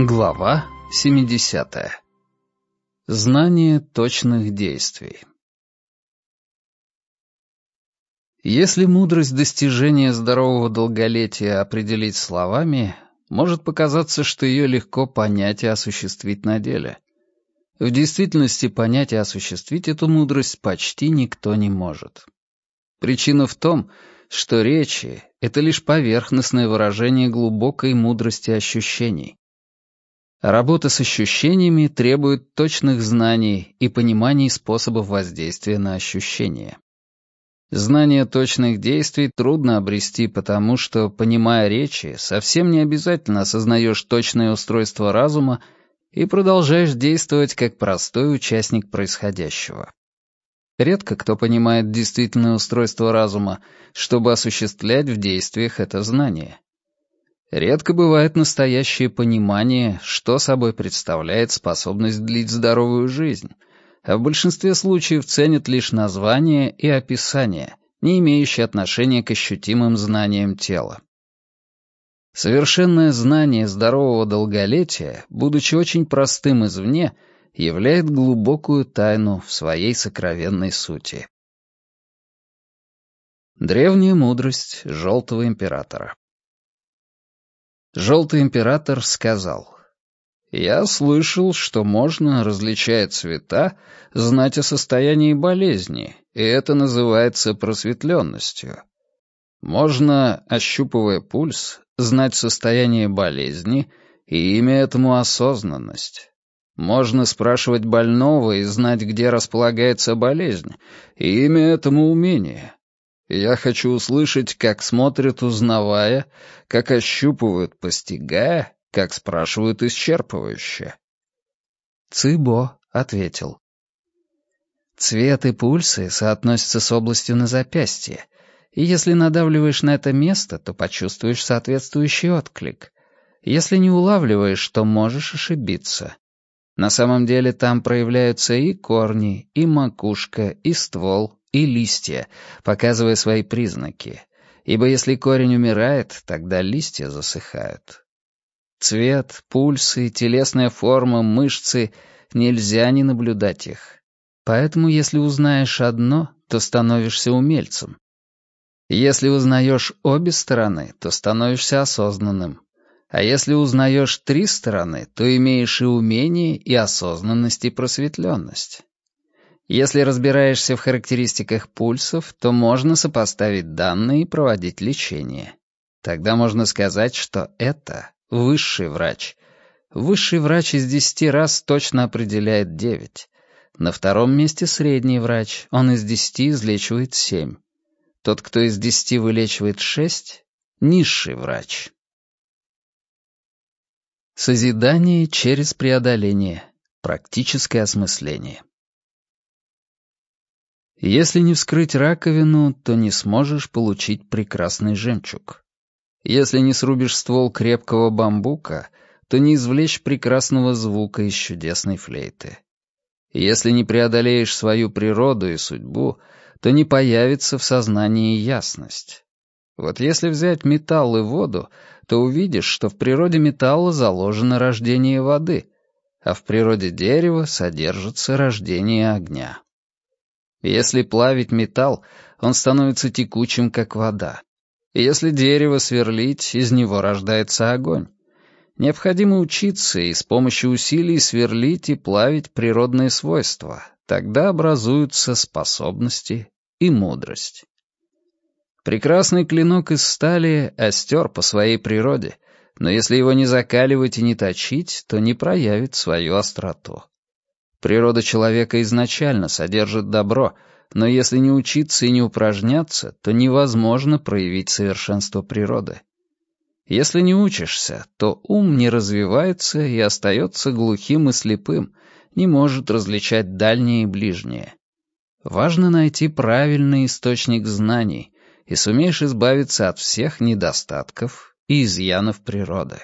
Глава 70. Знание точных действий. Если мудрость достижения здорового долголетия определить словами, может показаться, что ее легко понять и осуществить на деле. В действительности понять и осуществить эту мудрость почти никто не может. Причина в том, что речи — это лишь поверхностное выражение глубокой мудрости ощущений. Работа с ощущениями требует точных знаний и пониманий способов воздействия на ощущения. Знание точных действий трудно обрести, потому что, понимая речи, совсем не обязательно осознаешь точное устройство разума и продолжаешь действовать как простой участник происходящего. Редко кто понимает действительное устройство разума, чтобы осуществлять в действиях это знание. Редко бывает настоящее понимание, что собой представляет способность длить здоровую жизнь, а в большинстве случаев ценят лишь название и описание, не имеющие отношения к ощутимым знаниям тела. Совершенное знание здорового долголетия, будучи очень простым извне, являет глубокую тайну в своей сокровенной сути. Древняя мудрость Желтого Императора Желтый Император сказал, «Я слышал, что можно, различая цвета, знать о состоянии болезни, и это называется просветленностью. Можно, ощупывая пульс, знать состояние болезни, и имя этому осознанность. Можно спрашивать больного и знать, где располагается болезнь, и имя этому умение. Я хочу услышать, как смотрят, узнавая, как ощупывают, постигая, как спрашивают исчерпывающе. Цыбо ответил. Цвет и пульсы соотносятся с областью на запястье, и если надавливаешь на это место, то почувствуешь соответствующий отклик. Если не улавливаешь, то можешь ошибиться. На самом деле там проявляются и корни, и макушка, и ствол, и листья, показывая свои признаки. Ибо если корень умирает, тогда листья засыхают. Цвет, пульсы, телесная форма, мышцы — нельзя не наблюдать их. Поэтому если узнаешь одно, то становишься умельцем. Если узнаешь обе стороны, то становишься осознанным. А если узнаешь три стороны, то имеешь и умение, и осознанность, и просветленность. Если разбираешься в характеристиках пульсов, то можно сопоставить данные и проводить лечение. Тогда можно сказать, что это высший врач. Высший врач из десяти раз точно определяет девять. На втором месте средний врач, он из десяти излечивает семь. Тот, кто из десяти вылечивает шесть — низший врач. Созидание через преодоление. Практическое осмысление. Если не вскрыть раковину, то не сможешь получить прекрасный жемчуг. Если не срубишь ствол крепкого бамбука, то не извлечь прекрасного звука из чудесной флейты. Если не преодолеешь свою природу и судьбу, то не появится в сознании ясность. Вот если взять металл и воду, то увидишь, что в природе металла заложено рождение воды, а в природе дерева содержится рождение огня. Если плавить металл, он становится текучим, как вода. Если дерево сверлить, из него рождается огонь. Необходимо учиться и с помощью усилий сверлить и плавить природные свойства. Тогда образуются способности и мудрость. Прекрасный клинок из стали остер по своей природе, но если его не закаливать и не точить, то не проявит свою остроту. Природа человека изначально содержит добро, но если не учиться и не упражняться, то невозможно проявить совершенство природы. Если не учишься, то ум не развивается и остается глухим и слепым, не может различать дальнее и ближнее. Важно найти правильный источник знаний, и сумеешь избавиться от всех недостатков и изъянов природы.